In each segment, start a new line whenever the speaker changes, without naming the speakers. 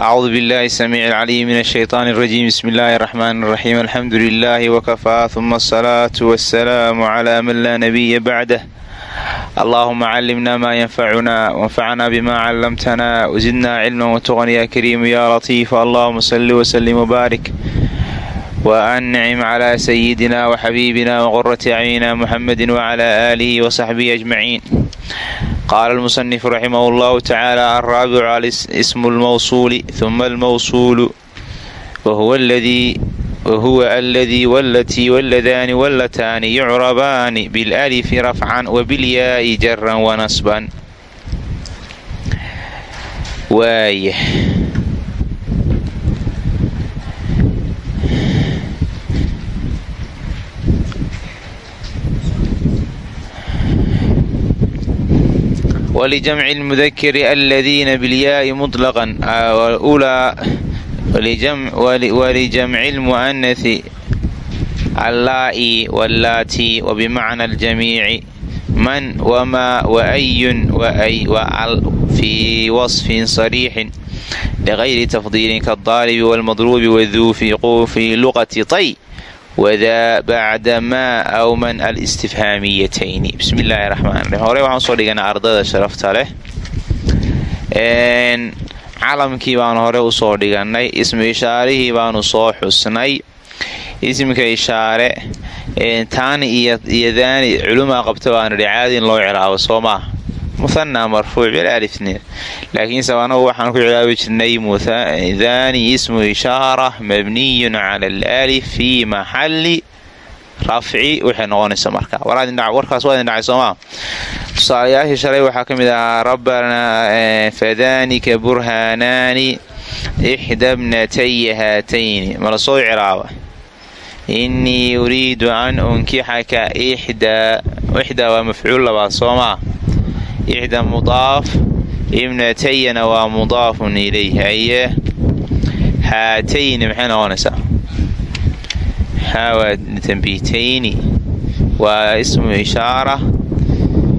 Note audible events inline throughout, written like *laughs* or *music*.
acuudu billahi samiic alcaliim min ashaytaan alrajiim bismi illaahi araxmaan araxiim alxamdu lilaahi wakafaa huma asalaatu wasalaamu calaa man laa nabiya bacdah allaahuma callimna maa yanfacunaa wanfacnaa bimaa callamtanaa wasidnaa cilman watuqan yaa kariimu yaa latiifa allahuma salli wasallim wabaarik wa ancim calaa sayidina waxabiibina waqurati acyunina muxamedi wacalaa aalihi wasaxbihi ajmaciin qaala almusanifu raximah allahu tacaala alraabicu alismu lmawsuuli huma almawsuulu wahuwa aladii walatii waladaani wallataani yucrabaani bilalifi rafcan wabilyaa'i jaran wanasban walijamci lmudakiri aladiina bilyaai muطlaqan walijamci lmu'anathi allaa'i wallaatii wabimacna aljamiici man wamaa waayun waay waal fii wasfin sariixin ligayri tafdiilin kaadaalibi wاlmadruubi waduu fii luqati tay wdaa bacda maa aw man alistifhaamiyatayni bismi illaahi raxmaan raxiim hore waxaan u soo dhiganaa ardada sharafta leh calamkii baanu hore u soo dhigannay ismu ishaarihii baanu soo xusnay ismka ishaare taani iyo daani culumaa qabta baanu idhi caadi loo cilaabo soo maaha muhanaa marfuuc bilaalifnin laakiinse anagu waxaan ku cilaabi jirnay daani ismu ishaara mabniyun cala alaalif fii maxali rafci. Waxay noqonaysa marka. Warkaas waa idin dhacay soomaa tusaalayaashii shalay waxaa ka mid ahaa rabbanaa fadaanika burhaanaani ixda bnataya haatayni. Mala soo cilaaba innii uriidu an unkixaka ixdaa waa mafcuul labaad soomaa ixda mudaaf ibnatayana waa mudaafun ilayh haye haatayni maxay noqonaysaa haawaa tanbiitayni waa ismu ishaara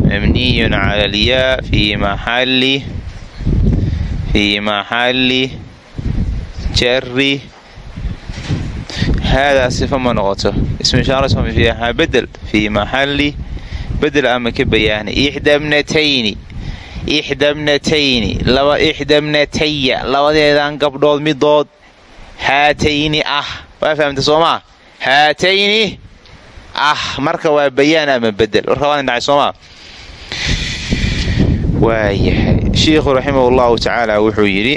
mabniyun cala alyaa fii maxalli fii maxalli jari haadaa sifa ma noqoto ismu ishaara bedel fii maxalli bedel ama ka bayaana ixdabnatayni ixdabnatayni laba ixdabnataya labadeedan gabdhood midood. Haatayni ah. Waa fahamta soomaa haatayni ah. Marka waa bayaan ama bedel. Warka waa dhacay soomaa waayahay. Shiikhu raximah tacaala wuxuu yidhi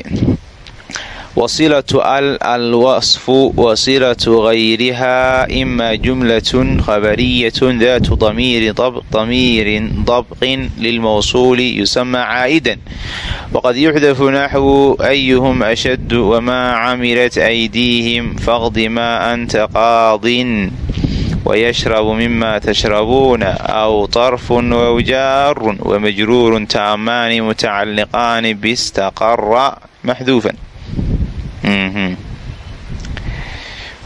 wasilatu al alwasfu wasilatu gayriha ima jumlatun khabariyatun datu damiirin dabqin lilmawsuuli yusama caa'idan waqad yuxdafu naxwu ayuhum ashaddu wamaa camilat aydiihim faqdi maa anta qaadin wayashrabu mima tashrabuuna aw طarfun wawjaarun wamajruurun taamaani mutacaliqaani bistaqara maxduufan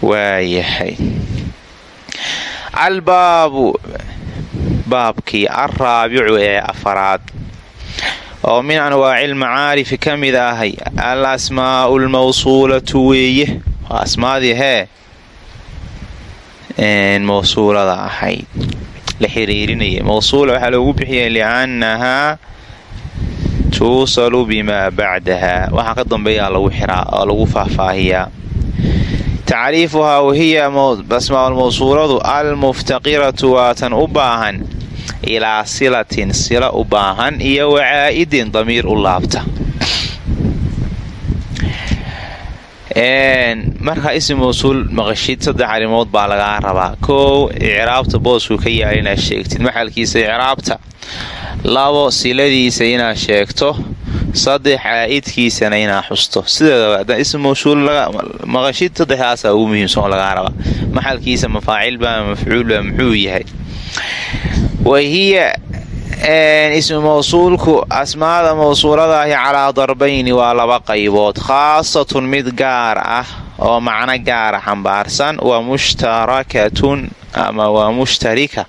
waayahay albaabu baabkii alraabicu ee afaraad. Oo min anwaaci lmacaarifi ka mid ahay. Al asmaa'u lmawsuulatu weeye. Waa asmaadii hee mawsuulada ahayd la xiriirinaya mawsuula waxaa loogu bixiyay liannahaa tuusalu bimaa bacdaha waxaa ka dambeeyaa lagu xiraa oo lagu faahfaahiyaa. Tacriifuhaa wahiya asmaaulmawsuuladu almuftaqiratu waatan u baahan ilaa silatin sila u baahan iyo wacaa'idin damiir u laabta markaa ism mawsuul maqashid saddex arrimood baa lagaa rabaa. Koow icraabta booskuu ka yaalla inaad sheegtid maxalkiisa icraabta. Labo siladiisa inaad sheegto. Saddex caa'idkiisana inaad xusto. Sideedaba ism mawsuul maqashid saddexdaasaa ugu muhiimsan oo lagaa rabaa. Maxalkiisa mafaacilba mafcuulba muxuu yahay ismu mawsuulku asmaada mawsuuladaahi calaa darbayni waa laba qaybood. Khaasatun mid gaar ah oo macno gaara xambaarsan wa mushtarakatun ama waa mushtarika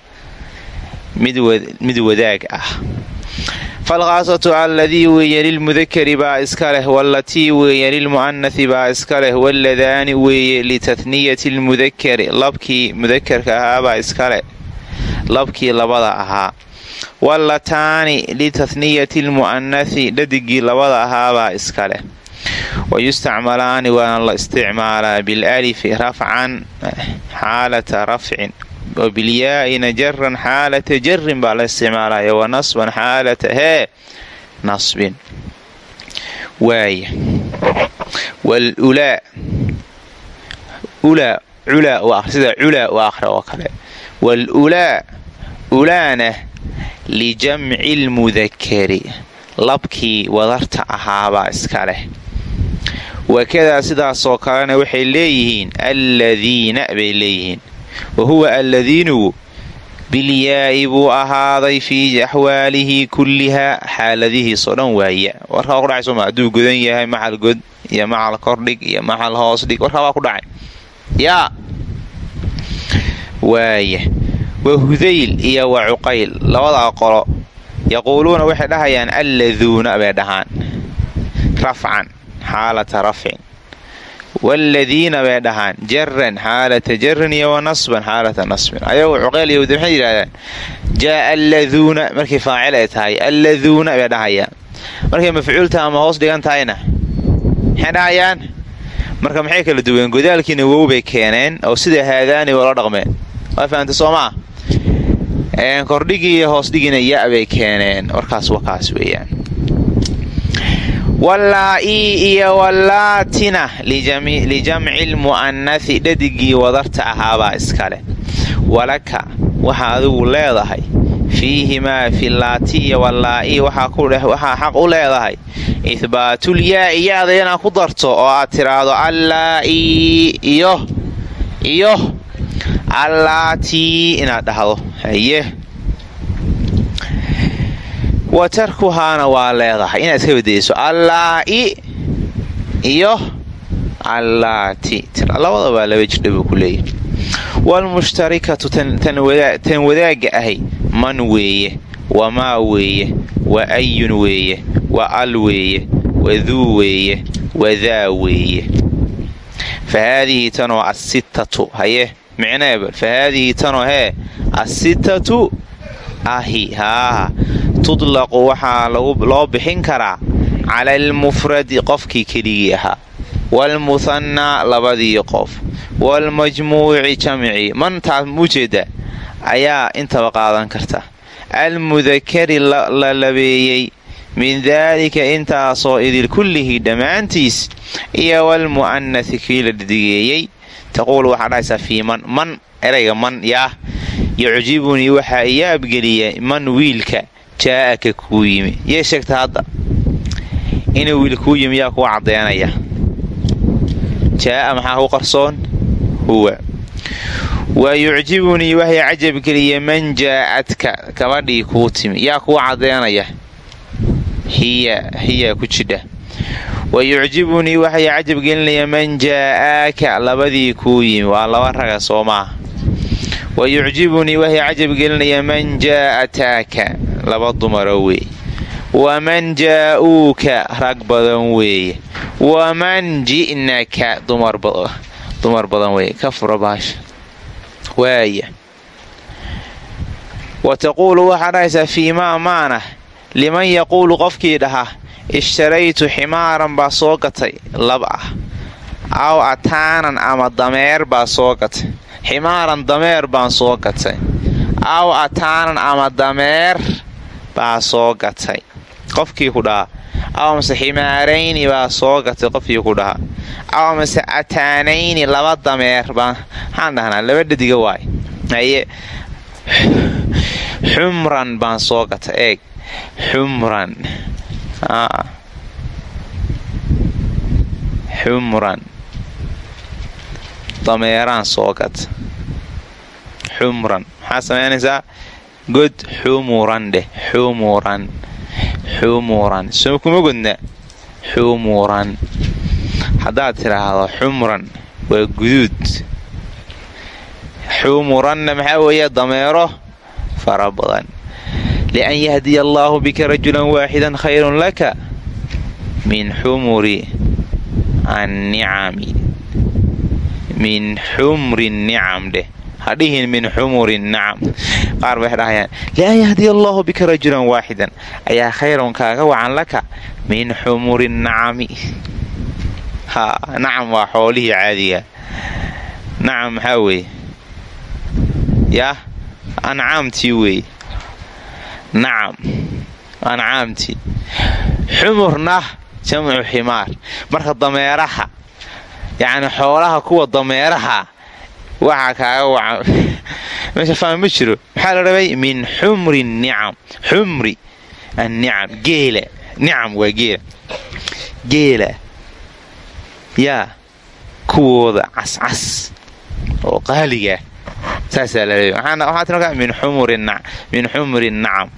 mid wadaag ah. Falkhaasatu alladii weeye lilmudakari baa iska leh wallatii weeye lilmu'anasi baa iska leh walladaani weeye litathniyati lmudakari labkii mudakarka ahaabaa iska leh labkii labada ahaa wallataani litathniyati lmu'anasi dhadigii labada ahaabaa iska leh wayustacmalaani waana la isticmaalaa bilalifi rafcan xaalata rafcin wabilyaa'ina jaran xaalata jarin baa la isticmaalaya wa nasban xaalata hee nasbin waaya wlulaa ulaa culaa sida culaa u akhra oo kale waalulaa ulaana lijamci lmudakari labkii wadarta ahaabaa iska leh. Wakadaa sidaasoo kalena waxay leeyihiin alladiina bay leeyihiin. Wa huwa alladiinugu bilyaa'i buu ahaaday fii axwaalihi kullihaa xaaladihiisoo dhan waaya warkaa ku dhacay sooma hadduu godan yahay macal god iyo macal kordhig iyo macal hoos dhig warkaa baa ku dhacay. Yaa! Waaya wa hudayl iyo wa cuqayl labadaa qolo yaquuluuna waxay dhahayaan alladuuna bay dhahaan. Rafcan xaalata rafcin. Waaladiina bay dhahaan jaran xaalata jarin iyo wa nasban xaalata nasbin. Ayagu cuqayl iyo maxay yidhahdaan jaaa alladuuna markay faacil ay tahay alladuuna bay dhahayaan. Markay mafcuulta ama hoos dhigan tahayna maxay dhahayaan? Marka maxay kala duween? Godaalkiina wow bay keeneen oo sida haadaani wala dhaqmeen. Waa fahamta soo maa kordhigii iyo hoosdhigiina ya bay keeneen. Warkaas wakaas weeyaan. Wallaa-ii iyo wallaatina lijamci lmu'anasi dhadigii wadarta ahaabaa iskale walaka waxaa adigu leedahay. Fiihimaa fi laati iyo wallaa-ii waxaa xaq u leedahay. Ihbaatulyaa-i ya-da inaad ku darto oo aad tiraahdo allaa-ii iyo iyo allaatii inaad dhahdo haye. Wa tarkuhaana waa leedahay. Inaad iska bedeyso allaa-i iyo allaati labadabaa laba jirdha buu ku leeyahy waalmushtarikatu tan wadaagga ahay. Man weeye wamaa weeye wa ayun weeye wa al weeye waduu weeye wadaa weeye. Fa haadihi tanoo asittatu haye micneebal fa haadihi tanoo hee asittatu ahi haaha tudlaqu waxaa loo bixin karaa cala almufradi qofkii keligii ahaa waalmuhannaa labadii qof waalmajmuuci jamci mantaas ujeeda ayaa intaba qaadan karta almudakari la labeeyey min daalika intaasoo idil kullihii dhammaantiis iyo waalmu'anasi kii la dhidigeeyey taquul waxaa dhahaysaa fii man man erayga man yaah yucjibunii waxaa iya abgeliya man wiilka jaa'aka kuu yimi yee sheegta hadda inuu wiil kuu yimi yaa kuu caddeynaya jaa'a maxaa ku qarsoon huwa wa yucjibunii waxay cajabgeliya man jaa'adka gabadhii kuu timi yaa kuu caddeynaya hiya hiya ku jidha wa yucjibunii waxay cajabgelinaya man jaa'aaka labadii kuu yimi waa laba raga soo maaha wa yucjibunii waxay cajabgelinaya man jaa'ataaka laba dumaro weeye waman jaa'uuka rag badan weeye waman ji'naka dumar badan weeye ka fura baasha waaya wa taquulu waxaa dhahaysaa fii maa maana liman yaquulu qofkii dhaha ishtaraytu ximaaran baa soo gatay lab ah. Aw ataanan ama dameer baa soo gatay. Ximaaran dameer baan soo gatay. Aw ataanan ama dameer baa soo gatay. Qofkii ku dhahaa aw mase ximaarayni baa soo gatay qofkii ku dhahaa aw mase ataanayni laba dameer baa maxaan dhahnaa laba dhadiga waay. Haye *sighs* xumran baan soo gatay eeg. Xumran xumran. Dameeraan soo gata xumran. Maxaa samaynaysaa god xumuran dheh xumuran. Xumuran. Soo kuma godna xumuran. Haddaad tidhaahdo xumran waa guduud. Xumuranna maxaa weeye? Dameero fara badan lian yahdiya allaahu bika rajulan waaxidan khayrun laka min xumuri annicami min xumri nicam dheh hadhihin min xumuri nacam qaar bay dhahayaan lian yahdiya allaahu bika rajulan waaxidan ayaa khayrun kaaga wacan laka min xumuri nacami nacam waa xoolihii caadiga nacam maxaa weeye weeye nacam ancaamtii xumurna jamcu ximaar. Marka dameeraha yacni xoolaha kuwa dameeraha waxaa kaaga wacan. *laughs* Meesha faham ma jiro. Maxaa la rabay? Min xumri nicam xumri annicam geela. Nicam waa geela. Geela. Yaa. Kuwooda cascas oo qaaliga saasaa la rabay waxaa tirka min xumri nacam.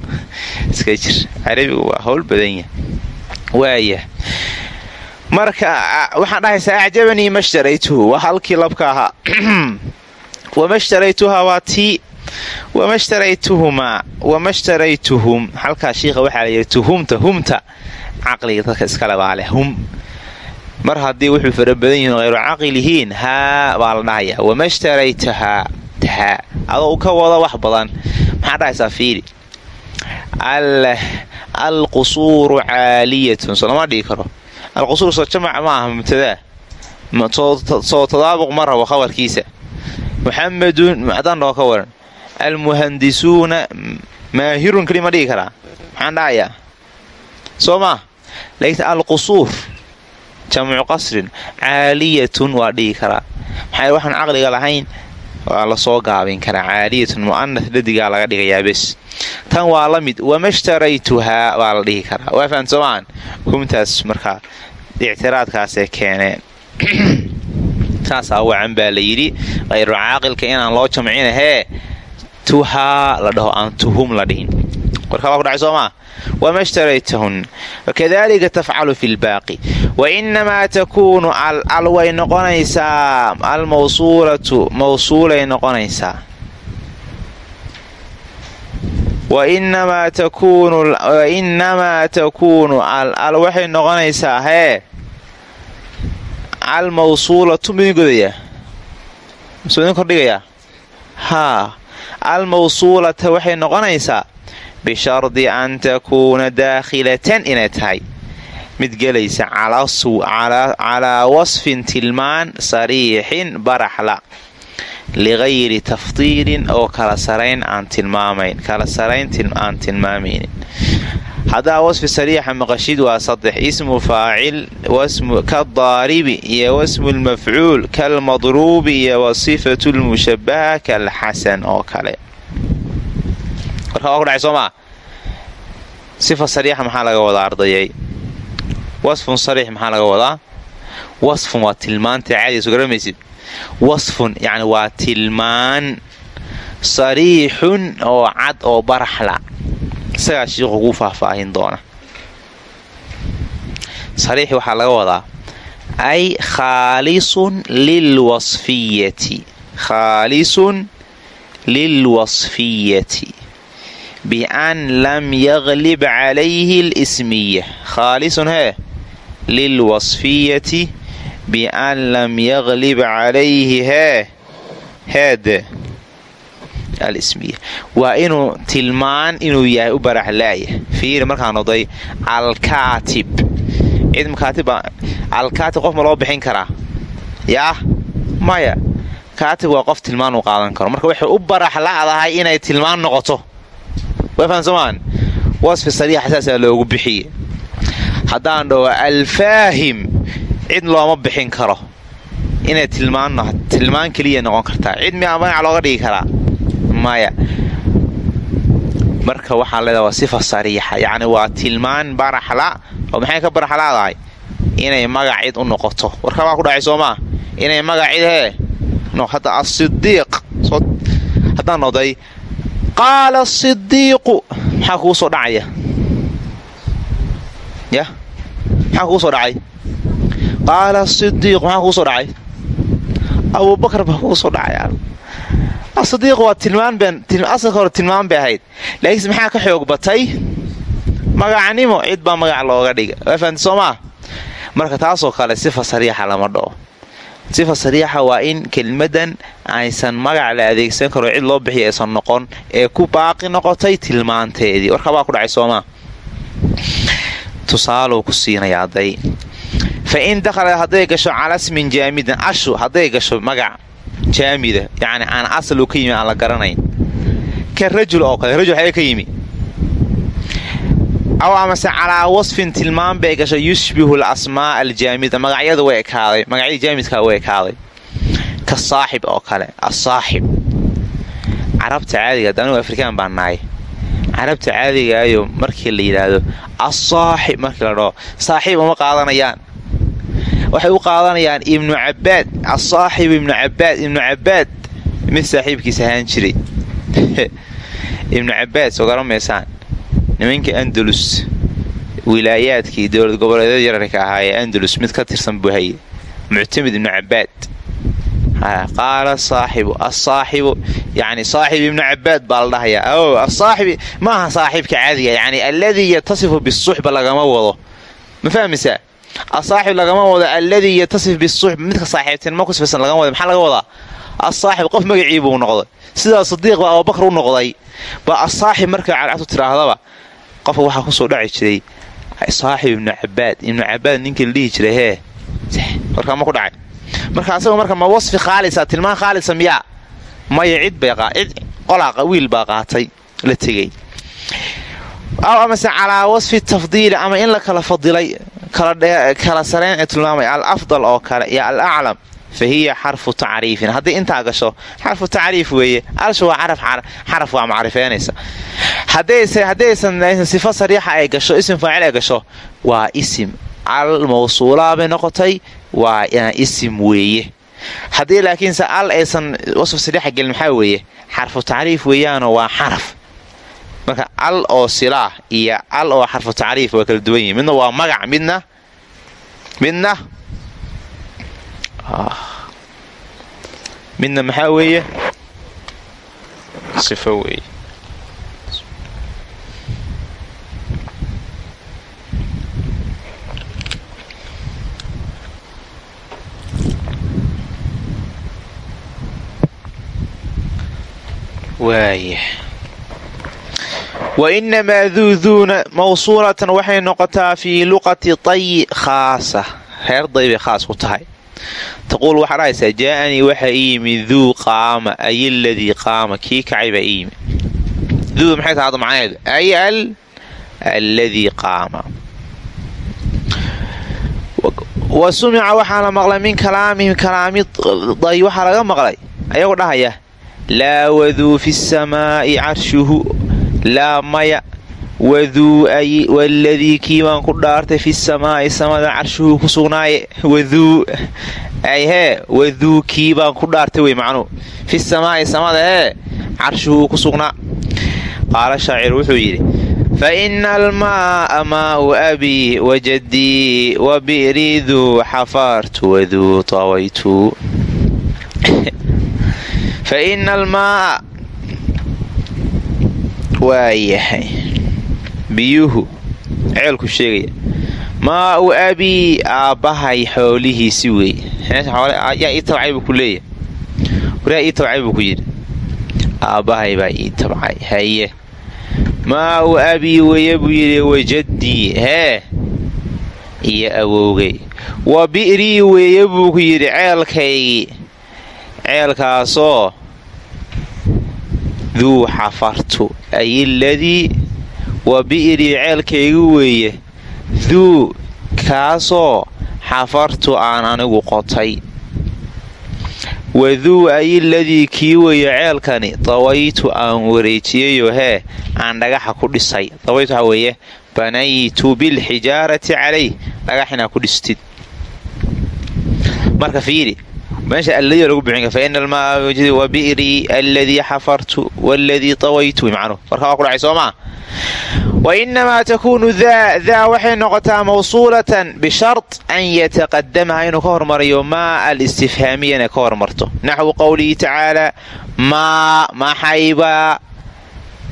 Iska jir. Carabigu waa howl badan yahay. Waaya. Marka waxaan dhahaysaa acjabanii mashtaraytuhu waa halkii labka ahaa. *clears throat* Wamashtaraytuhaa waa tii. Wamashtaraytuhumaa wamashtaraytuhum halkaa shiikha waxaa layidhi tuhumta humta. Caqliga dadka iskale baa leh hum. Mar haddii wuxuu fara badan yihiin hayru caqilihiin haa baa la dhahayaa. Wamashtaraytahaa tahaa adoo ka wada wax badan maxaa dhahaysaa fiili alqusuuru caaliyatun. Soo lama dhigi karo. Alqusuur soo jamac ma aha mubtadaa soo tadaabuq ma rabo khabarkiisa. Muxamedun macdan dhoo ka waran almuhandisuuna maahirun keli ma dhigi karaa. Maxaan dhahayaa? Soo maa laakiin alqusuur jamcu qasrin caaliyatun waa dhigi karaa. Maxaa waxaan caqliga lahayn waa la soo gaabin karaa caaliyatun mu'anas dhadigaa laga dhigayaa bes. Tan waa la mid wamashtaraytuhaa baa la dhihi karaa. Waa fahan soomaan? Humtaas markaa ictiraadkaasee keeneen *clears throat* saasaa wacan baa la yidhi hayru caaqilka inaan loo jamcinahee tuhaa la dhaho aan tuhum la dhihin warkaa waa ku dhacay soo maa wama shtaraytahun wakadalika tafcalu fi lbaaqi wainamaa takuunu al way noqonaysaa almawsuulatu mawsuulay noqonaysaa wainamaa takuunu al waxay noqonaysaa hee almawsuulatu midin godayaa msuu idin kordhigayaa haa almawsuulata waxay noqonaysaa bishardi an takuuna daakhilatan inay tahay mid gelaysa calaa wasfin tilmaan sariixin baraxla ligayri tafdiilin oo kala sarayn aan tilmaamayn haddaa wasfi sariixa maqashid waa saddex ismu faacil kadaaribi iyo wasmu lmafcuul kalmadruubi iyo wasifatu lmushabaha kalxasan oo kale soomaa sifa sariixa maxaa laga wadaa ardayay wasfun sariix maxaa laga wadaa? Wasfun waa tilmaanta caadiga soo garamaysid wasfun yacni waa tilmaan. Sariixun oo cad oo baraxla. Isagaa shiiqu kuu faahfaahin doona. Sariix waxaa laga wadaa ay khaalisun lilwasfiyati. Khaalisun lilwasfiyati bian lam yaglib calayhi lismiya khaalisun hee lilwasfiyati bian lam yaglib calayhi hee heede alismiya waa inuu tilmaan inuu yahay u baraxlaaya fiiri markaan oday alkaatib cid alkaatib qof ma loo bixin karaa yaah maya kaatib waa qof tilmaan uu qaadan karo marka waxay u baraxla'dahay inay tilmaan noqoto wafahansomaan wasfi sariixa saasaa loogu bixiye haddaan dhaho alfaahim cid looma bixin karo. Inay tilmaan keliya noqon kartaa. Cid miyaa magac looga dhigi karaa? Maya. Marka waxaan leedaha waa sifa sariixa. Yacni waa tilmaan baraxla oo maxay ka baraxlaadahay? Inay magac cid u noqoto. Warka baa ku dhacay soo maa inay magac cid hee? Hadda asidiiq haddaan noday qaala asidiiqu maxaa kugu soo dhacaya. Ya? Maxaa kugu soo dhacay. Qaala asidiiqu maxaa kugu soo dhacay. Abubakar baa kugu soo dhacaya asadiiq waa tilmaanasalka hore tilmaan bay ahayd. Laakiinse maxaa ka xoog batay? Magacnimo cid baa magac looga dhiga waa fahamti soo maa marka taasoo kale sifa sariixa lama dhao sifa sariixa waa in kelmadan aysan magac la adeegsan karo cid loo bixiya aysan noqon ee ku baaqi noqotay tilmaanteedii. Warkabaa ku dhacay soomaa tusaaluu ku siinaya hadday. Fa in dakhala hadday gasho calasmin jaamidan ashu hadday gasho magac jaamida yacni aan asalu ka yimi aan la garanayn. Ka rajul oo kale rajul xagee ka yimi aw amase calaa wasfin tilmaan bay gasho yushbihu alasmaa aljaamida. Magacyada way ekaaday. Magacyadii jaamidkaa way ekaaday. Ka saaxib oo kale asaaxib carabta caadiga anigu afrikaan baan nahay. Carabta caadigaayo markii la yidhaahdo asaaxib markii la dhaho saaxiib uma qaadanayaan. Waxay u qaadanayaan ibnu cabaad asaaxib ibnu cabaad ibnu cabaad mid saaxiibkiisa ahaan jiray. *laughs* Ibnu cabaad soo garamaysaan nimanka andalus wilaayaadkii dowlad goboleedyada yararka ahaa ee andalus mid ka tirsan buu haye muctamid ibnu cabaad qaala saaxibu asaaxibu yani saaxib ibnu cabaad baa la dhahayaa. Asaaxibi maaha saaxiibka caadiga yani alladii yatasifu bisuxba lagama wado. Ma fahmaysaa asaaxib lagama wado alladii yatasif bisuxb midka saaxiibtinimo ku sifaysan lagama wada maxaa laga wadaa? Asaaxib qof magacii buu noqday. Sidaa sadiiq baa abubakar u noqday. Baa asaaxib markay carcabtu tidhaahdaba qofka waxaa ku soo dhaci jiray saaxib ibnu cabaad ibnu cabaad ninkii la dhihi jiray hee warkaama ku dhacay. Marka asaga marka ma wasfi khaalisa tilmaan khaalisa miyaa? Maya cid bay cid qolaa wiil baa qaatay la tegey. Aw amase calaa wasfi tafdiili ama in la kala fadilay kala sareen ee tilmaamay al afdal oo kale iyo al aclam fa hiya xarfu tacriifin hadday intaa gasho xarfu tacriif weeye alsha waa xaraf waa macrifeynaysa haddaysan sifo sariixa ay gasho isim faacil ay gasho waa isim al mawsuulaa bay noqotay waa isim weeye haddii laakiinse al aysan wasf sariixa gelin maxaa weeye xarfu tacriif weeyaanoo waa xaraf marka al oo silaah iyo al oo xarfu tacriif waa kala duwan yihiin midna waa magac midna midna maxaa weeye? Sifo weeye. Waaya wa inamaa duu duuna mawsuulatan waxay noqotaa fii luqati tayi khaasa. Reer day bay khaas ku tahay taquul waxaa dhahaysaa jaa'anii waxaa ii yimi duu qaama ay aladii qaama kii kacay baa ii yimi duuda maxay tahay hadda macnaheedu ay al alladii qaama wa sumica waxaa la maqlay min kalaamihim kalaami day waxaa laga maqlay ayagoo dhahaya laa waduu fi samaa'i carshuhu laa maya waladii kii baan ku dhaartay fi samaa'i samada carshuhu ku sugnaaye. Hee waduu kii baan ku dhaartay wey macnuu fi samaa'i samada hee carshuhu ku sugnaa. Qaala shaacir wuxuu yidhi fa ina almaa'a maa'u abii wajaddii wa bi'riduu xafaartu waduu tawaytu *laughs* biyuhu ceelku sheegaya maa u abii aabbahay xoolihiisi weeye yaa ii tabcay buu ku leeyahay. Waryaa ii tabcay buu ku yidhi. Aabbahay baa ii tabcay haye. Maa u abii weeye buu yidhi wajaddii hee iyo awowgay wa bi'rii weeye buu ku yidhi ceelkaygii ceelkaasoo duu xafartu ay wa bi'rii ceelkaygi weeye. Duu kaasoo xafartu aan anigu qotay. Waduu ay iladii kii weeye ceelkani dawaytu aan wareejiyayoo hee aan dhagaxa ku dhisay. Dawaytu waxaa weeye banaytu bilxijaarati calayh. Dhagax inaa ku dhistid. Marka fiiri meesha alladii lagu bixin kara faina almaa wa bi'rii alladii xafartu waladii tawaytu macnuhu warkaa waa ku dhacay soo maa wa inamaa takuunu daa daa waxay noqotaa mawsuulatan bishard an yataqadamaha inuu ka hormariyo maa alistifhaamiyana ka hormarto. Naxwu qowlihi tacaala maa maxayba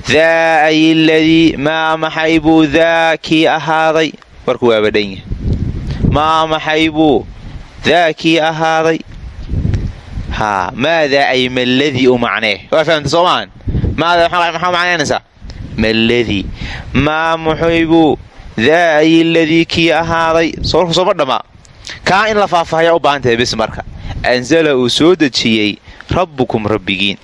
daa ay ladii maa maxaybuu daa kii ahaaday. Warku waa badhan yahay. Maa maxaybuu daa kii ahaaday. haa maadaa ay maladii u macnee? Waa fahamta soomaan maada maxaa macnaynaysaa maladii maa maxaybuu daa ay ladii kii ahaaday? Warku sooma dhammaa kaa in la faahfaahaya u baahan tahay bis marka. Anzala uu soo dejiyey rabbukum rabbigiin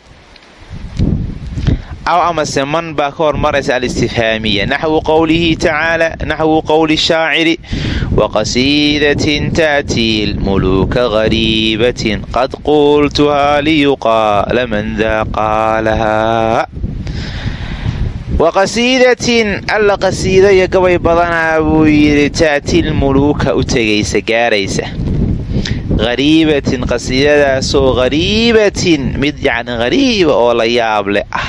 aw amase man baa ka hormaraysa alistifhaamiya naxwu qowlihi tacaala naxwu qowli shaaciri waqasiidatin ta'tii lmuluuka qariibatin qad qultuhaa liyuqaala man daa qaalahaa waqasiidatin alla qasiida iyo gabay badanaa buu yidhi ta'tii lmuluuka u tegaysa gaaraysa qariibatin qasiidadaasoo qariibatin mid yacni qariiba oo la yaab leh ah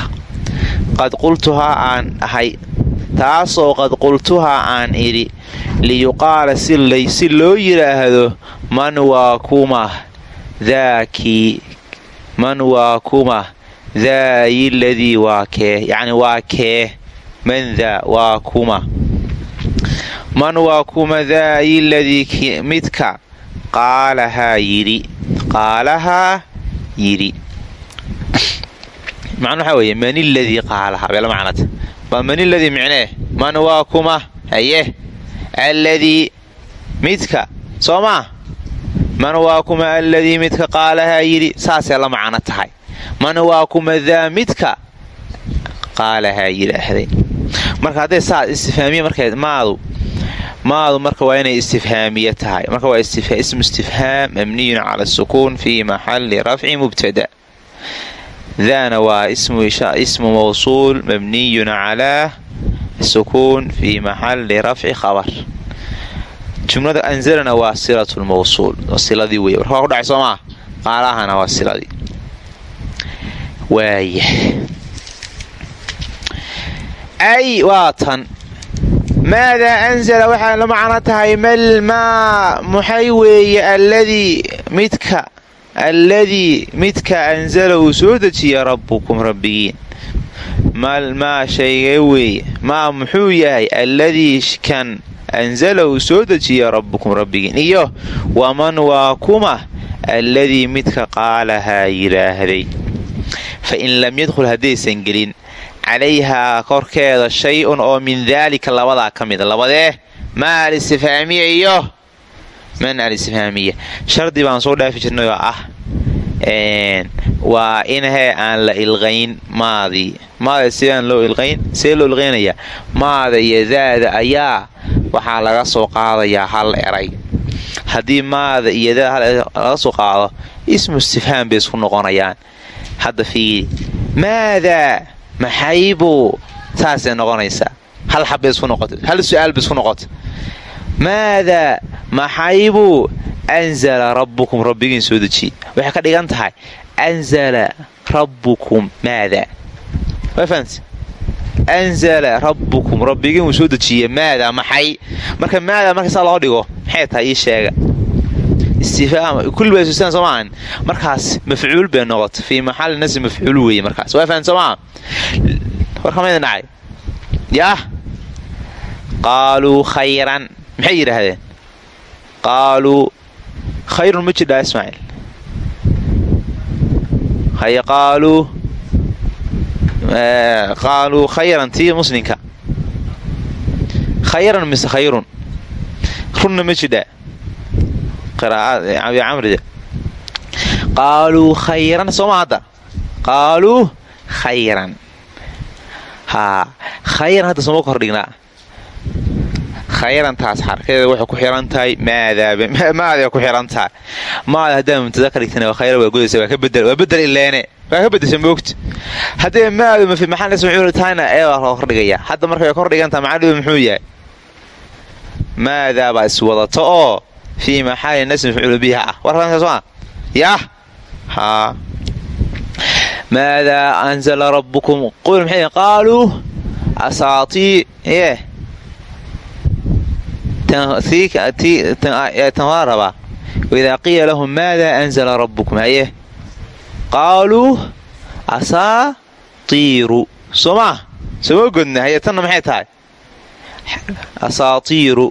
qad qultuhaa aan ahay. Taasoo qad qultuhaa aan idhi liyuqaala si loo yidhaahdo man waa kuma daakii man waa kuma daayi ladii waa kee yacni waa kee man daa waa kuma. Man waa kuma daayi ladii midka qaalahaa yidhi qaalahaa yidhi macnu waxaa weeye man iladii qaalahaa beela macnata baa man iladii micnee man waa kuma haye alladii midka soo man waa kuma alladii midka qaalahaa yidhi saasay la macno tahay. Man waa kuma daa midka qaalahaa yidhaahday marka hadday saas istifhaamiye markeed maadu maadu marka waa inay istifhaamiye tahay. Marka waa ismu istifhaam mabniyun cala sukuun fii maxali rafci mubtada daana waa ismu mawsuul mabniyun calaa sukuun fii maxali rafci khabar jumlada anzalana waa silat lmawsuul siladii wey warka waa ku dhacay soo maa qaalahana waa siladii waaya ay waa tan maadaa anzala waxaa la macno tahay mal maa maxay weeye alladii midka alladii midka anzala uu soo dejiya rabbukum rabbigiin maa shaygee weeye maa muxuu yahay alladii kan anzala uu soo dejiya rabbukum rabbigiin iyo waman waa kuma alladii midka qaalahaa yidhaahday fa in lam yadkhul haddaysan gelin calayhaa korkeeda shay-un oo min daalika labadaa ka mida labadee maa alistifhaamiya iyo man alistifhaamiya shardi baan soo dhaafi jirnay oo ah waa in hee aan la ilqayn maadii maada sidaan loo ilqayn see loo ilqaynayaa maada iyo daada ayaa waxaa laga soo qaadayaa hal eray. Haddii maada iyo daada hal laga soo qaado ismu istifhaam bay isku noqonayaan. Hadda fiiri maadaa maxaybuu saasay noqonaysaa. Hal xabbay isku noqotay hal su'aal bay isku noqotay maadaa maxaybuu anzala rabbukum rabbigiin soo dejiyey waxay ka dhigan tahay anzala rabbukum maadaa anzala rabbukum rabbigiin soo dejiye maadaa maxay marka maadaa marka saa loo dhigo maxay tahay ii sheega kulli baa soo maahan markaas mafcuul bay noqota fii maxalli nasbi mafcuul weeye markaas waa fahamta soo maaha dhacay yaah qaaluu khayran maxay yidhaahdeen qaaluu khayrun ma jirdhaa ismaaciil qaaluu qaaluu khayran tii muslimka. Khayran mise khayrun? Runna ma jidhaa qiraa'ad camrida qaaluu khayran sooma hadda? Qaaluu khayran. Haa khayran hadda sooma kordhignaa khayrantaas xarkadeeda waxay ku xiran tahay maadaabmaaday ku xiran maada haddaa mubtada dhigtana khayra waa godaysa waa ka bedel waa bedel ileene waa ka bedesha moogta haddee maadu mafi maxal ismacuul tahayna ee waa loo kordhigayaa hadda markay kordhigantaha macalidu muxuu yahay? Maadaabaa iswadato oo fii maxali nasmi mafcuul biha. Ah warkaas maa yaah! Haa. Maadaa anzala rabbukum qul maxay qaaluu asaatii tan waa rabaa waidaa qiila lahum maada anzala rabbukum haye qaaluu asaatiiru soo maa sooma godna haye tanna maxay tahay asaatiiru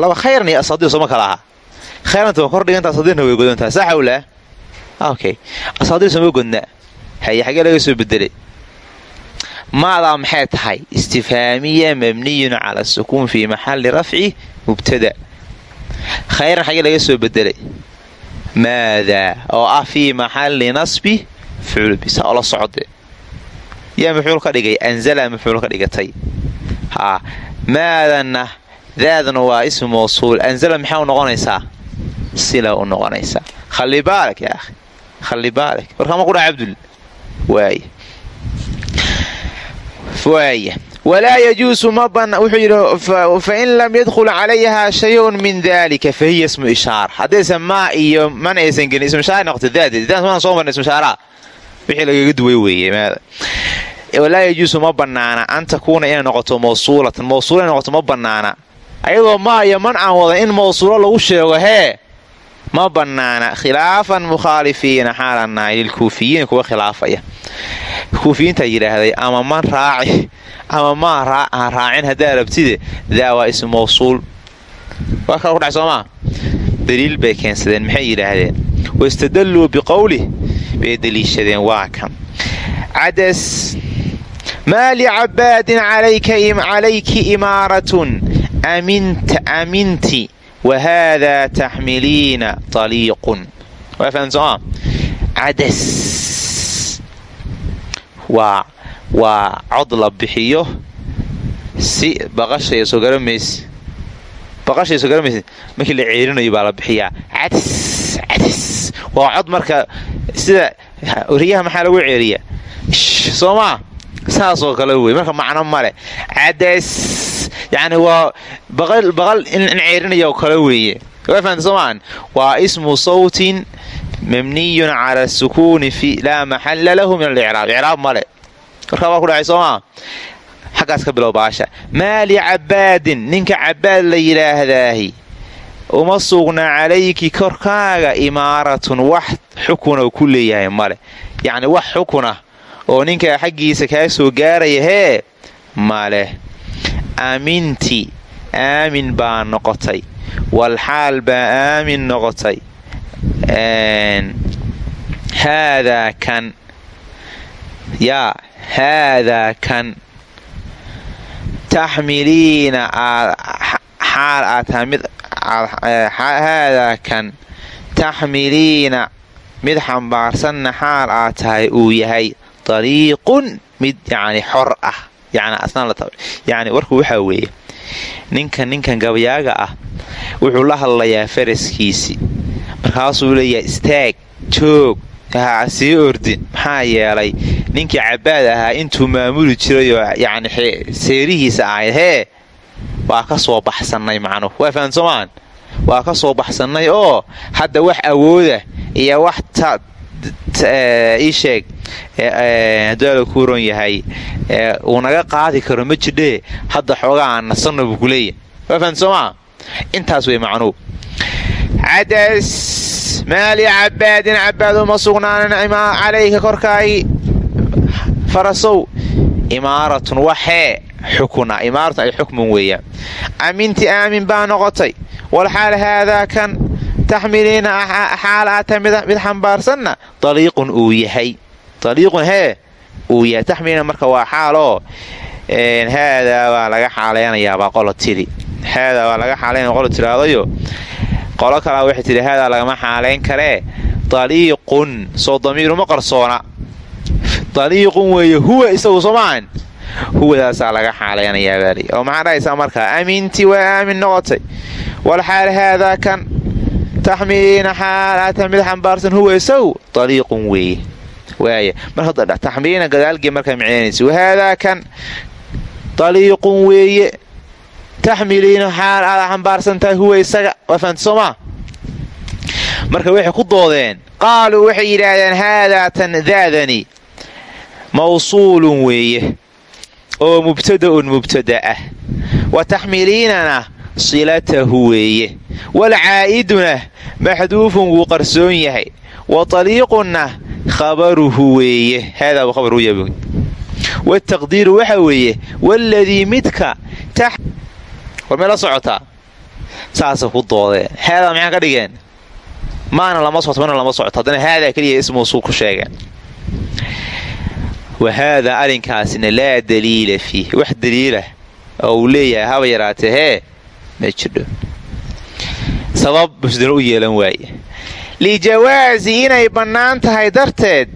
laba khayrn iyo asaadiir sooma kala ahaa khayranta waa kordhiganta asaadirna way godantaha sax awlaa okay asaadiir sooma godna haye xagee laga soo bedelay maadaa maxay tahay istifhaamiya mabniyun cala sukuun fii maxali rafci mubtada khayran xagee laga soo bedelay maadaa oo ah fii maxali nasbi fucul bisa oo la socde yaa mafcuul ka dhigay anzala mafcuul ka dhigatay haa maadanna daadna waa ismu mawsuul anzala maxay u noqonaysaa sila u noqonaysaa khali baalak yaa akhi khali baalak warkaama qudha cabdul waay waaya walaa yajuusu ma wuxuu yidhi fain lam yadkhul calayha shayun min dalika fahiya ismu ishaara haddaysan maa iyo man aysan gelin ismu ishaara noqoto daadeed daan waan soo marnay ismu ishaara. Wixii lagaga duway weeye walaa yajuusu ma banaana an takuuna inay noqoto mawsuulatan. Mawsuula inay noqoto ma banaana ayadoo maa iyo man aan wada in mawsuulo lagu sheego hee ma banaana khilaafan mukhaalifiina xaalan nahay lilkuufiyiin kuwa khilaafaya kuufiyiintaa yidhaahday ama man raaci ama maa raacin haddaa rabtide daa waa ismu mawsuul. Waa kala kudhac soomaa? Daliil bay keensadeen maxay yidhaahdeen? Wastadalluu biqowlih bay deliishadeen waa kan. Cadas maa licabaadin calayki imaaratun aminti wahaadaa taxmiliina aliiqun waa fahan sooma cadas waa cod la bixiyo si baqashaya soo garamays baqashaya soo garamaysa markii la ceerinayo baa la bixiyaa cadis cadis waa cod marka sida riyaha maxaa lagu ceeriyaa soo maa saasoo kale wey marka macno male cadas yani waa baqal in ceerinaya oo kale weeye. Waa fahamta soomaan waa ismu sawtin mabniyun cala sukuuni laa maxalla lahu min alicraab icraab male warkaa waa ku dhacay soomaa xaggaas ka bilow baasha maali cabaadin ninka cabaad la yidhaahdaahi uma sugna calayki korkaaga imaaratun wax xukuna ku leeyahay male yacni wax xukuna oo ninkaa xaggiisa kaa soo gaaraya hee male aaminti aamin baa noqotay walxaal baa aamin noqotay haadaa kan yaa haadaa kan taxmiliina xaal aad tahay mid haadaa kan taxmiliina mid xambaarsanna xaal aad tahay uu yahay dariiqun mid yacni xor ah yani warku waxaa weeye ninkan ninkan gabayaaga ah wuxuu la hadlayaa faraskiisii markaasuu leeyahay istaag joog ha sii ordin. Maxaa yeelay ninkii cabaad ahaa intuu maamuli jirayoo yani seerihiisa ahayd hee waa ka soo baxsannay macnuhu. Waa fahamsoomaan waa ka soo baxsannay oo hadda wax awooda iyo wax ii sheeg hadduu ala ku ron yahay uu naga qaadi karo ma jidhee hadda xoogaa aan buu ku waa fahamsoomaa intaas wey macnuhu cadas maali cabaadin cabaad uma sugnaanin calayka korkaagi farasow imaaratun waxee xukuna imaaratun ay xukmun weeyaan. Aminti aamin baa noqotay. Walxaal haadaa kan taxmiliina xaal aata mid xambaarsanna daliiqun uu yahay. Daliiqun hee uu yahay. Taxmiliina marka waa xaaloo haadaa baa laga xaalaynayaabaa qolo tiri haadaa baa laga xaalaynaya qolo tiraadayo qolo kalaa waxay tidhi haadaa lagama xaalayn karee daliiqun soo damiiruma qarsoona. Daliiqun weeye huwa isagu soomaahan huwadaasaa laga xaalaynayaa baali oo maxaa dhahaysaa markaa aaminti waa aamin noqotay. Walxaal haadaa kan. Taxmiliina xaal aata mid xambaarsan huwa isagu. Daliiqun weeye. Waaya marka taxmiliina gadaalgee markaa micnaynaysa wahaadaa kan. Daliiqun weeye taxmiliina xaal aada xambaarsan tahay huwa isaga marka waxay ku doodeen qaaluu waxay yidhaahdeen haadaa tan daadani mawsuulun weeye oo mubtada'un mubtada ah wa taxmiliinana silatahu weeye. Walcaa'iduna maxduufun wuu qarsoon yahay. Wa taliiqunna khabaruhu weeye. Haadaa wuu khabar u yahay. Wataqdiiru waxa weeye waladii midka war may la socotaa saasay ku doodeen. Haadaa maxaa ka dhigeen? Maana lama socoto mana lama socoto. Haddana haadaa keliya ismuusul ku sheegeen. Wa haadaa arrinkaasina laa daliila fiih wax daliilah oo uu leeyahay haba yaraatee hee ma jidho sabab busdina u yeelan waaye. Lijawaasi inay bannaan tahay darteed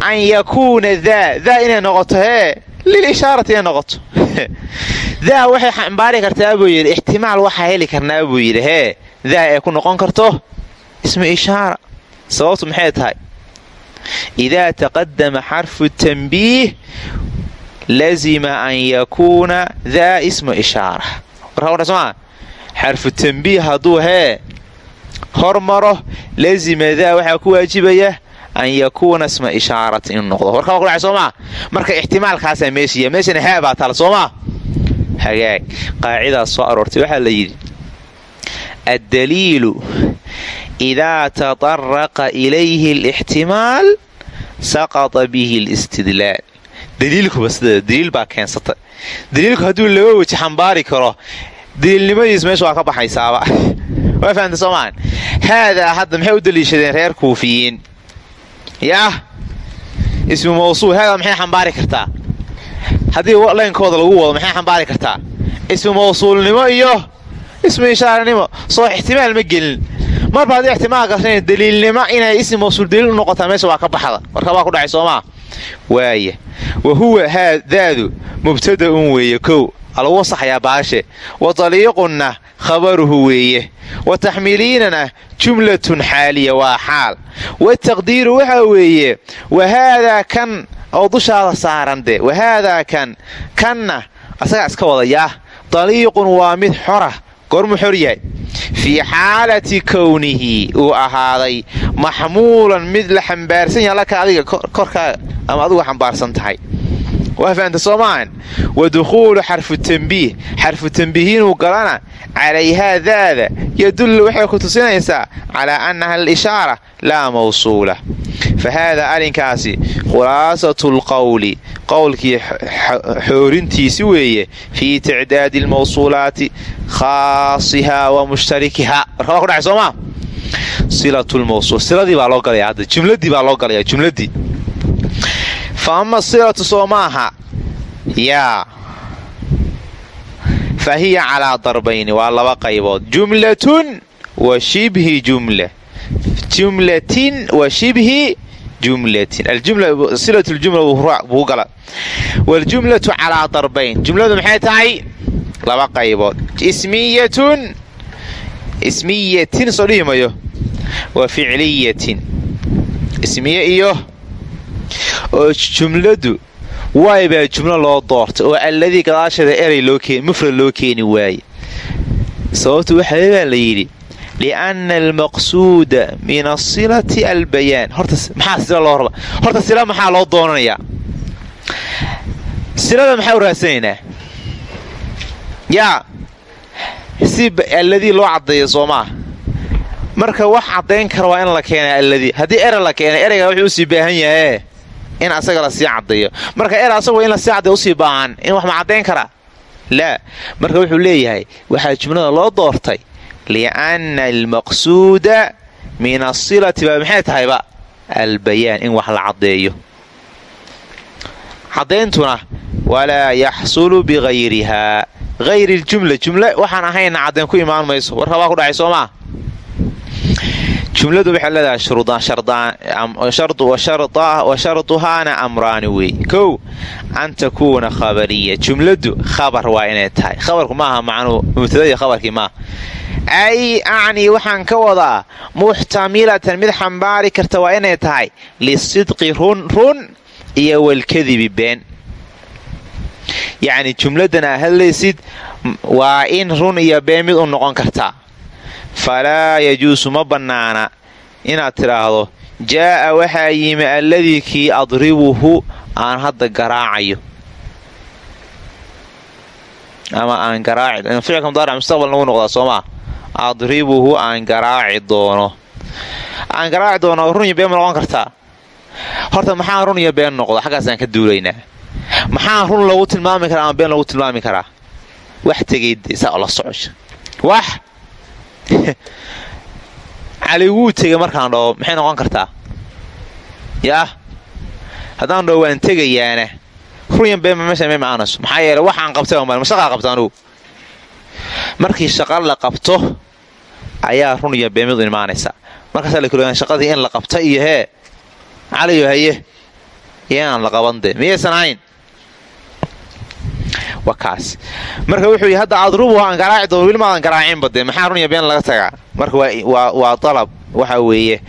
an yakuuna daa. Daa inay noqoto hee lilishaarati inay noqoto *laughs* daa waxay xambaari kartaa buu yidhi ixtimaal waxaa heli karnaa buu yidhi hee daa ay ku noqon karto? Ismu ishaara. Sababtu maxay tahay? Idaa taqadama xarfu tanbiih lazima an yakuuna daa ismu ishaara. Warkasmaa xarfu tanbiih hadduu hee hormaro lazima daa waxaa ku waajibaya an yakuuna isma ishaarati inuu noqdo warkaa waa kudhacay soomaa marka ixtimaalkaasaa meeshiya meeshana haa baa taal soomaa hagaag qaacidaas soo aroortay waxaa la yidhi addaliilu idaa tataraqa ilayhi alixtimaal saqata bihi alistidlaal daliilkuba sideeda daliil baa keensata daliilku hadduu laba weji xambaari karo daliilnimadiis meesha waa ka baxaysaaba waa fahamta soomaan haadaa hadda maxay u daliishadeen reer kuufiyiin yaah ismu mawsuul haadaa maxay xambaari kartaa? Haddii laynkooda lagu wado maxay xambaari kartaa? Ismu mawsuulnimo iyo ismu ishaaranimo soo ixtimaal ma gelin. Marba haddii ixtimaal gashan daliilnimo inay ism mawsuul daliil u noqotaa meesha waa ka baxda. Warka waa ku dhacay soomaa waaya wa huwa daadu mubtada'un weeye kow. Alagu wasaxayaa baashe. Wa taliiqunna khabaruhu weeye. Wa taxmiliinana jumlatun xaaliya waa xaal. Wataqdiiru waxaa weeye wa haadaa kan oo dushaada saaran de wa haadaa kan kanna asagaa iska wadayaa daliiqun waa mid xora goormuu xor yahay. Fii xaalati kownihi uu ahaaday maxmuulan mid la xambaarsan yaha laka adiga ama adigu xambaarsan tahay waa fahamta wa dukhuulu xarfu tambiih xarfu tambiih inuu galana calayhaa daada yadullu waxay ku tusinaysaa calaa annaha alishaara laa mawsuula fa haadaa arrinkaasi khulaasatu lqowli qowlkii xoorintiisi weeye fii ticdaadi almawsuulaati khaasihaa wa mushtarikihaa warkabaa ku dhacay soomaa silatulmawsuul siladii baa loo galaya hadda jumladii baa loo galaya jumladii fa ama silatu soo maaha yaa fa hiya calaa darbayni waa laba qaybood jumlatun wa shibhi jumla jumlatin wa shibhi jumlatin silatu ljumla buu gala waljumlatu calaa darbayn jumladu maxay tahay laba qaybood ismiyatun ismiyatin soo dhihi mayo wa ficliyatin ismiye iyo oo jumladu waay baa jumlo loo doortay oo alladii gadaasheeda eray mufrad loo keeni waaye sababtu waxaa baa la yidhi lianna almaqsuuda min asilati albayaan. Horta sila maxaa loo doonanayaa? Silada maxaa u raadsanaynaa? Yaa si alladii loo caddeeya soomaa marka wax caddayn kara waa in la keenaa alladii. Haddii era la keenay erayga wuxuu u sii baahan yahae in asaga la sii caddeeyo. Marka er asagoo in la sii caddeeyo u sii baahan in wax ma caddayn karaa laa marka wuxuu leeyahay waxaa jumlada loo doortay lianna almaqsuuda min asilati baa maxay tahayba? Albayaan in wax la caddeeyo. Caddayntuna walaa yaxsulu bikayrihaa hayri ljumla jumla waxaan ahayna caddayn ku imaan mayso. Warkabaa ku dhacay soomaa jumladu waxay leedahay wa sharduhaana amraani wey kow an takuuna khabariya. Jumladu khabar waa inay tahay. Khabarku maaha macnuu mubtadai khabarkii maaha. Ay acnii waxaan ka wadaa muxtamilatan mid xambaari karta waa inay tahay. Lisidqi run run iyo walkadibi been. Yacni jumladan aa hadlaysid waa in run iyo been mid u noqon kartaa falaa yajuusu ma bannaana inaad tidhaahdo jaa'a waxaa yimi alladii kii adribuhu aan hadda garaacayo. Ama aan garaaci mudaaric mustaqbal nagu noqdaa soo maa adribuhu aan garaaci doono. Aan garaaci doono run iyo been ma noqon kartaa? Horta maxaa run iyo been noqda xaggaasaan ka duulaynaa. Maxaa run lagu tilmaami karaa ama been lagu tilmaami karaa? Wax tegayd saa la socosha. Wax *laughs* cali wuu tegay markaan dhaho maxay noqon kartaa? Yaa haddaan dhaho waan tegayaana runyan been meesha ma macaanayso maxaa yeele waxaan qabtay ma shaqaa qabta anugu. Markii shaqa la qabto ayaa run iyo beemidu imaanaysa. Markaasaa la kula shaqadii in la qabta iyo hee caliyo haye yaan la qaban dee. Miyaysan ahayn marka wuxuu yidhi hadda adrubu aan garaaci doon weli maadan garaacinba dee maxaa run iyo been laga tagaa? Marka waa dalab waxa weeye.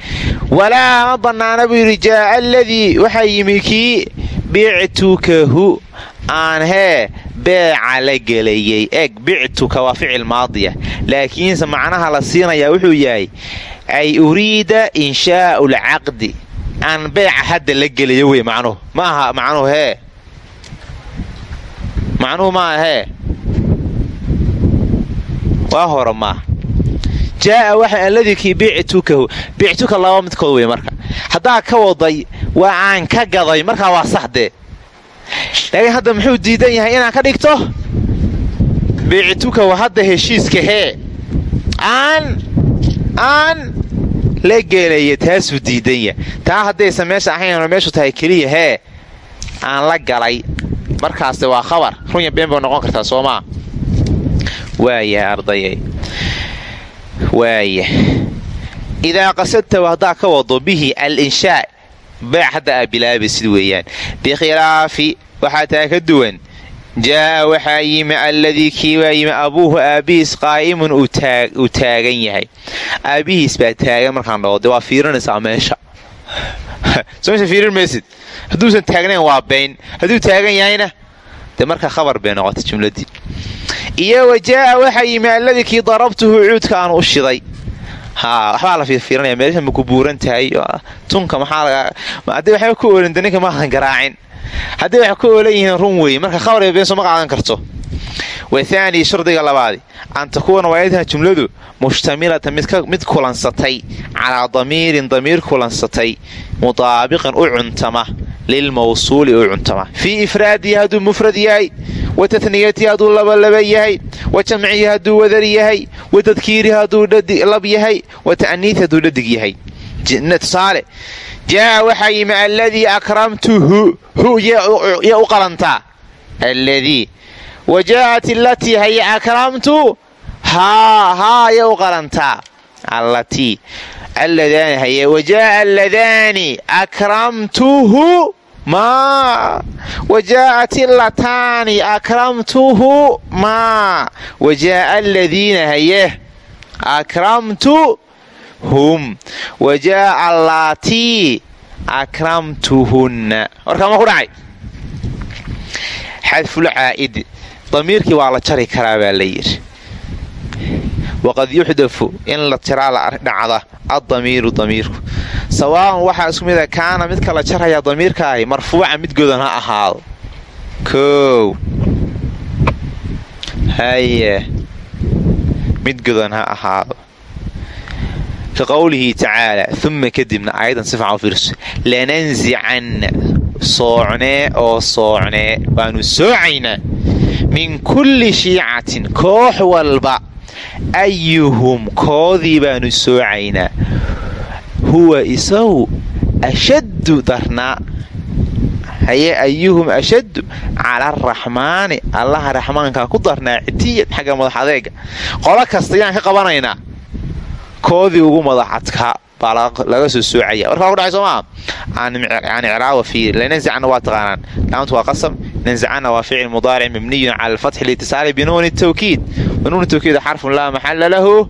Walaa ma bannaana buu yidhi jaa'a aladii waxaa yimi kii bictukahu aan hee beeca la gelayey eeg bictuka waa ficil maadiya. Laakiinse macnaha la siinayaa wuxuu yahay ay uriida inshaau lcaqdi aan beeca hadda la gelayo wey macnuhu. Ma aha macnuhu hee macnuhu maaha hee waa hore maaha jaa'a waxa alladii kii bictukahu bictuka laba midkood wey marka haddaa ka waday waa aan ka gaday markaa waa saxdee laakiin hadda muxuu diidan yahay inaan ka dhigto bictukahu hadda heshiiska hee aan aan la gelaya taasuu diidan yahay taa haddaysan meesha ahayn meeshu tahay keliya hee aan la galay markaase waa khabar. Runya been noqon kartaa soomaa waaya ardayay. Waaya idaa qasadtaw haddaa ka wado bihi al-inshaa beec hadda aa bilaabaysid weeyaan. Bikhilaafi waxaa taa ka duwan. Jaa'a waxaa yimi alladii kii waa yimi abuuhu aabbihiis qaa'imun uu taagan yahay. Aabbihiis baa taagan markaan de waa fiirinaysaa meesha *sighs* someesha fiirin maysid hadduusan taagnayn waa bayn. Hadduu taagan yahayna dee marka khabar bay noqotay jumladii. Iyo wa jaa'a waxaa yimi alladii kii darabtuhu cuudka aan u shiday. Haa waxbaa la fiirfiiranaya meesha ma ku buuran tahay? Tunka maxaa laga haddii waxba ku oolinta ninka maadan garaacin haddii wax ku oolan yihiin run weeye marka khabar iyo beenso ma qaadan karto. Wathaani shardiga labaadi. An takuuna waa inay tahay jumladu mushtamilatan mid kulansatay. Calaa damiirin damiir kulansatay. Mutaabiqan u cuntama. Lilmawsuuli u cuntama. Fii ifraadihi hadduu mufrad yahay. Wa tatniyatihi hadduu labalaba yahay. Wa jamcihi hadduu wadar yahay. Wa tadkiirihi hadduu lab yahay. Wa ta'niihi hadduu dhadig yahay. Tusaale jaa'a waxaa yimi alladii akramtuhu hu ya u qalantaa alladii wa jaa'at ilatii haye akramtu haa haa ya u qalantaa allatii alladaani haye wa jaa'a alladaani akramtuhu maa wa jaa'at illataani akramtuhu maa wa jaa'a alladiina haye akramtu hum. Wa jaa'a allaatii akramtuhunna. Warkaa ma ku dhacay xadful caa'idi damiirkii waa la jari karaa baa la yidhi. Waqad yuxdafu in la tiraa la dhacda addamiiru damiirku. Sawaaban waxaa isku mida kaana midka la jaraya damiirkaahi marfuuca mid godan ha ahaado koow haye. Mid godan ha ahaado ka qowlihi tacaala uma kadibna aayadan si fiican u fiirso lanansicanna soocnee oo soocnee waanu soocaynaa min kulli shiicatin koox walba ayuhum koodii baanu soocaynaa huwa isagu ashaddu darnaa haye ayuhum ashaddu cala araxmaani allaha raxmaankaa ku darnaa citiyan xagga madax adeega qolo kasta yaan ka qabanaynaa koodii ugu madaxadkaa baa laga soo soocaya. Warka ku dhacay soo maa an icraawa fiiri lananzicana waa taqaanaan. Laamtu waa qasam nanzicana waa ficil mudaaric mabniyun cala alfatxi liitisaali binuuni tawkiid. Wanuuni tawkiid xarfun laa maxala lahu.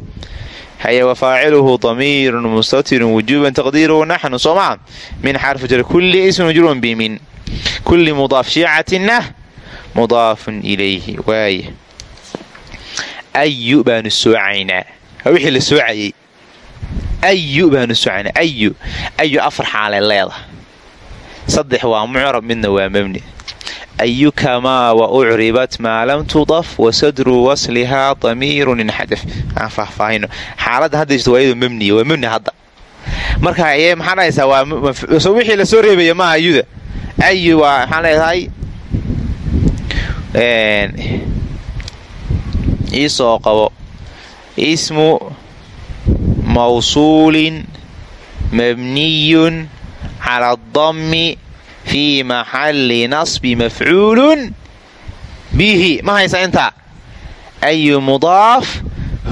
Haya wafaaciluhu damiirun mustatirun wujuuban taqdiiruhu naxnu soo maa min xarfu jar kulli ismin majruun bimin. Kulli mudaaf shiicatinna mudaafun ilayhi. Waaya ayu baanu soocaynaa wixii la soocayey ayu baanu socona ayu ayu afar xaalay leedahay saddex waa mucrab midna waa mabni ayu kamaa wa ucribat maa lam tudaf wasadru waslihaa damiirun inxadaf aan faahfaahino xaaladda hadda jirta waa iyadoo mabniya mabni hadda marka ayee maxaa dhahaysaa waa so wixii la soo reebaya maaha ayuda ayu waa maxaa leedahay iisoo qabo ismu mawsuulin mabniyun cala adammi fii maxalli nasbi mafcuulun bihi. Ma haysa intaa ayu mudaaf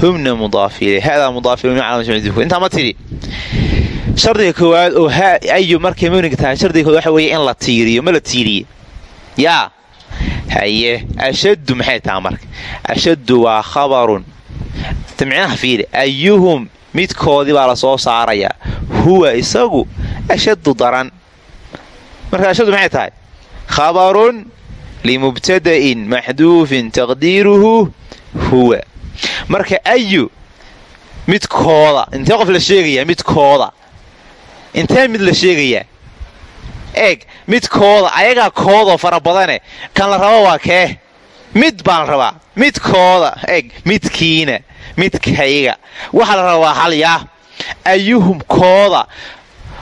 humna mudaaf iley hadaa mudaaf intaa ma tidhi shardiga koowaad oo ayu markay mabniga tahay shardiga kowaad waxa weeye in la tiiriyo ma la tiiriye? Yaa haye. Ashaddu maxay taha marka? Ashaddu waa khabarun. Micnaha fiiri ayuhum midkoodii baa la soo saarayaa huwa isagu ashaddu daran. Marka ashaddu maxay tahay? Khabarun limubtada'in maxduufin taqdiiruhu huwa. Marka ayu midkooda intee qof la sheegayaa midkooda? Intee mid la sheegayaa eeg midkooda ayagaa koodoo fara badane kan la rabo waa kee? Mid baan rabaa midkooda eeg midkiina midkayga waxaa la rabaa hal ayuhum kooda.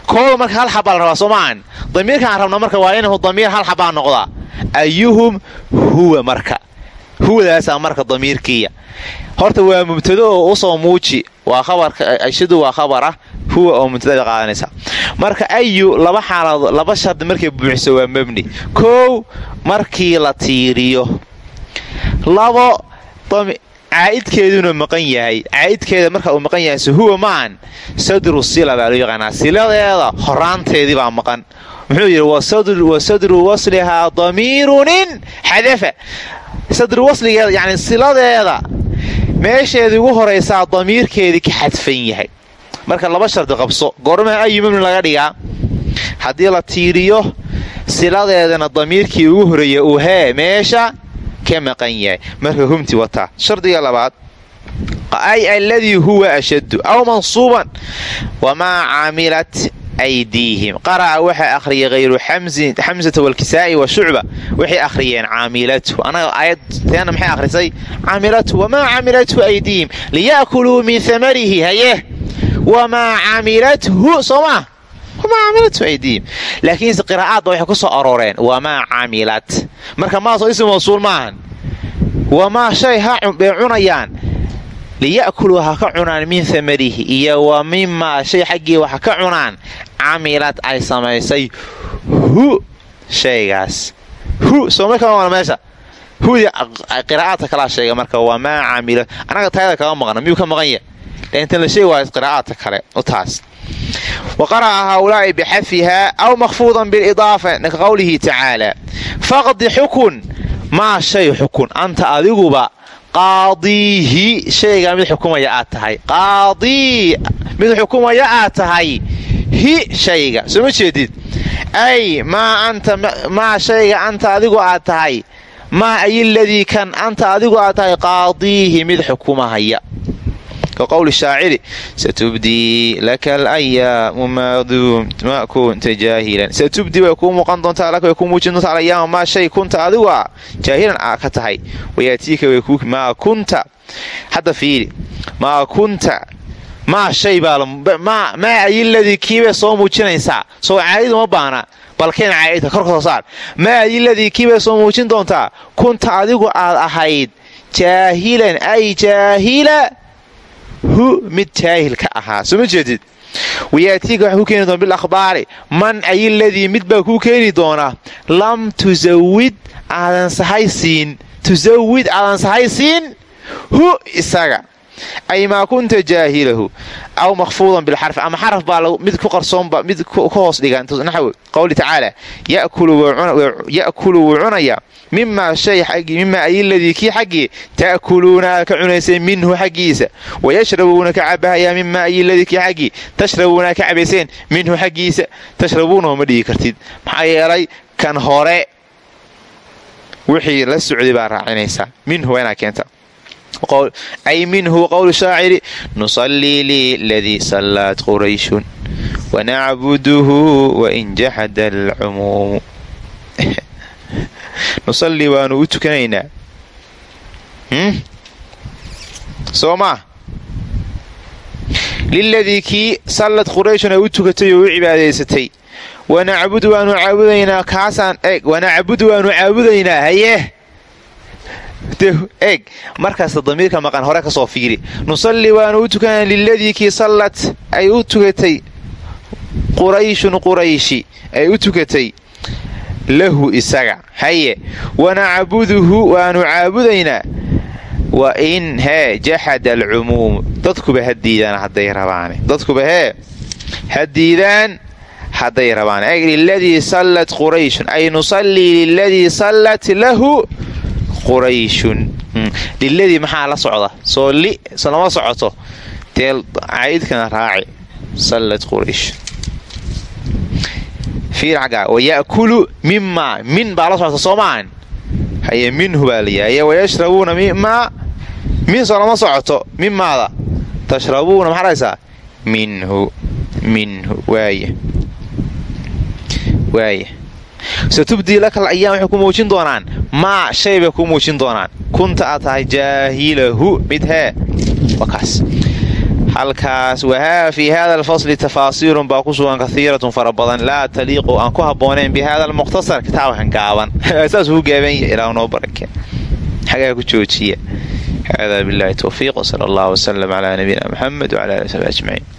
Kooda marka hal xabaa la rabaa soo maahan damiirkaan rabna marka waa inuu damiir hal xabaa noqdaa. Ayuhum huwa marka. Huwadaasaa marka damiirkiiya. Horta waa mubtado oo u soo muuji. Waa khabarka ashadu waa khabara huwa oo mubtadada qaadanaysa marka ayu laba xaaladood laba shardi markay buuxiso waa mabni. Kow markii la tiiriyo. Labo caa'idkeeduna maqan yahay. Caa'idkeeda marka uu maqan yahay huwa maan sadru sila baa loo yaqaanaa. Siladeeda horaanteedii baa maqan. Muxuu yidhi wa sadru waslihaa damiirunin xadafa. Sadru wasligeeda yani siladeeda meesheedii ugu horaysaa damiirkeedii ka xadfan yahay. Marka laba shardi qabso goormaha ayu mabni laga dhigaa. Haddii la tiiriyo siladeedana damiirkii ugu horreeya uu hee meesha ka maqan yahay? Marka humti wataa shardiga labaad ay alladii huwa ashaddu aw mansuuban wamaa camilat aydiihim qara'a waxaa akhriyay hayru xamsata walkisaa'i wa shucba waxay akhriyeen caamilatu anaga aayadteena maxay akhrisay? Caamilatu wamaa camilathu aydiihim liya'kuluu min amarihi haye. Wamaa camilathu soo maa wamaa camilathu aydiihim laakiinse qiraa'aadba waxay ku soo arooreen. Wamaa camilat marka maasoo ism mawsuul maahan. Wamaa shay bay cunayaan. Liya'kuluu ha ka cunaan min amarihi iyo wa mimaa shay xaggii waxa ka cunaan. Camilad ay samaysay hu shaygaas. Hu soo markaa meesha? Hudii qiraa'aadka kalaa sheega marka wamaa camila anaga taayada kaga maqna miyuu ka maqan yahy intan la sheegi qiraa'aadka kale u taas wa qara'a haulaa'i bixafihaa aw makhfuudan bilidaafa ka qowlihi tacaala faqdi xukun maa shay xukun anta adiguba qaadiihi shaygaa mid xukumaya aad tahay qaadii mid xukumaya aad tahay hi shayga soo ma jeedid ay maa shayga anta adigu aad tahay maa ayiladii kan anta adigu aad tahay qaadiihi mid xukumahaya ka qowli shaaciri satubdii laka alayaamu ma kunta jaahilan satubdii way kuu muuqan doontaa laka way kuu muujin doontaa alayaama maa shay kunta adigu a jaahilan aa ka tahay. Wayaatiika way kuu maa kunta hadda fiiri maa kunta maa shay baa maa ayiladii kiibay soo muujinaysaa soo caadidu ma baana balkeen caa'idka korka soo saar. Maa ayiladii kiibay soo muujin doontaa kunta adigu aad ahayd jaahilan ay hu mid jaahil ka ahaa. Soo ma jeedid? Wayaatiika waxaa ku keeni doona bilakhbaari man ayiladii mid baa kuu keeni doona lam tusawid aadan sahay siin. Tusawid aadan sahay siin? Hu isaga ay maa kunta jaahilahu aw makfuudan bilxarfi ama xaraf baa mid ku qarsoonba mid ka hoos dhigan naxw qowli tacaala ya'kulu wuu cunaya mimaa mimaa ayiladii kii xaggii ta'kuluuna ka cunayseen minhu xaggiisa wayashrabuuna ka cabahayaa mimaa ayiladii kii xaggii tashrabuuna ka cabayseen minhu xaggiisa tashrabuuna ma dhigi kartid maxaa yeelay kan hore wixii la socday baa raacinaysaa minhu waa keenta ay minhu qowlu shaaciri nusallii liladii sallaat qurayshun wanacbuduhu wain jaxada alcumuumu nusallii waanu u tukanaynaa soo maa liladii kii sallad qurayshun ay u tukatay oo u cibaadaysatay wanacbudu waanu caabudaynaa kaasaan eeg wanacbudu waanu caabudaynaa haye eeg. Markaasta damiirka maqan hore ka soo fiiri. Nusallii waanu u tukanaa sallad ay u tukatay. Qurayshun qurayshi ay u tukatay. Lahu isaga. Haye. Wanacbuduhu waanu caabudaynaa. Wa in hee jaxada alcumuum. Dadkuba ha diidaan hadday rabaan dadkuba hee ha diidaan hadday rabaan liladii sallat qurayshun. Ay nusallii liladii sallat lahu qurayshun. Liladii maxaa la socda? Soo li lama socoto. Dee caydkana raaci. Sallat quraysh. Wayakulu mimaa min baa la socota soo maahan haye minhu baa layahay wayashrabuuna mimaa min soo socoto. Mimaada tashrabuuna maxaa dhahaysaa minhu minhu waaya waaya satubdii lakal ayaam waxay ku muujin doonaan. Maa shay bay ku muujin doonaan. Kunta aad tahay jaahilahu mid hee halkaas wahaa fii hada alfasli tafaasiirun baa ku sugan kahiiratun fara badan. Laa taliiqu bi hada almukhtasar kitaabkan gaaban. *laughs* Saas uu gaaban yahay ilaa noo barake. Xagaa ku joojiya hada bilahi towfiiq wsala allah wslm calaa nabiyina muxamed wcala ali sabi